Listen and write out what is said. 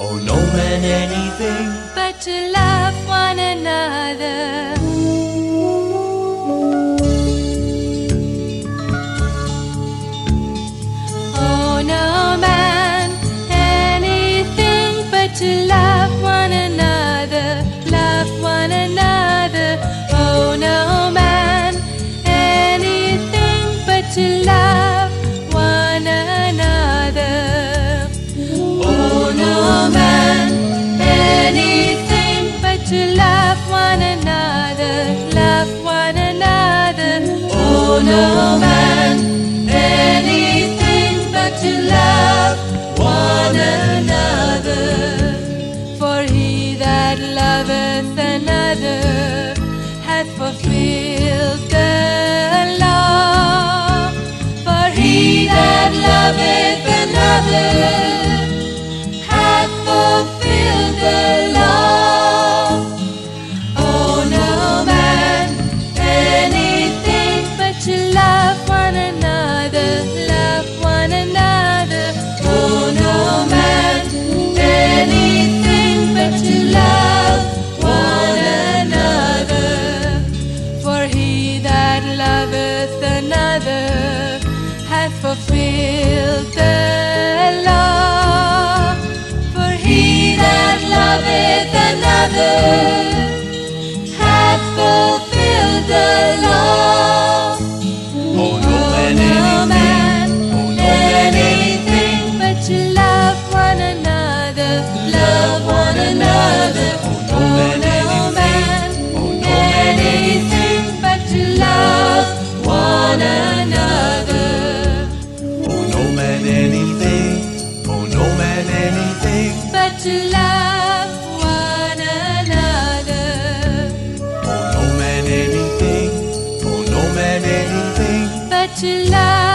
Oh, no man anything but to love one another. No man anything but to love one another. For he that loveth another hath fulfilled the law. For he that loveth another fulfilled the law. For he that loveth another hath fulfilled the law. Oh, no man No man Oh, no anything but to love one another, love one another. Oh, no man no man Oh, no man anything find anything but you love.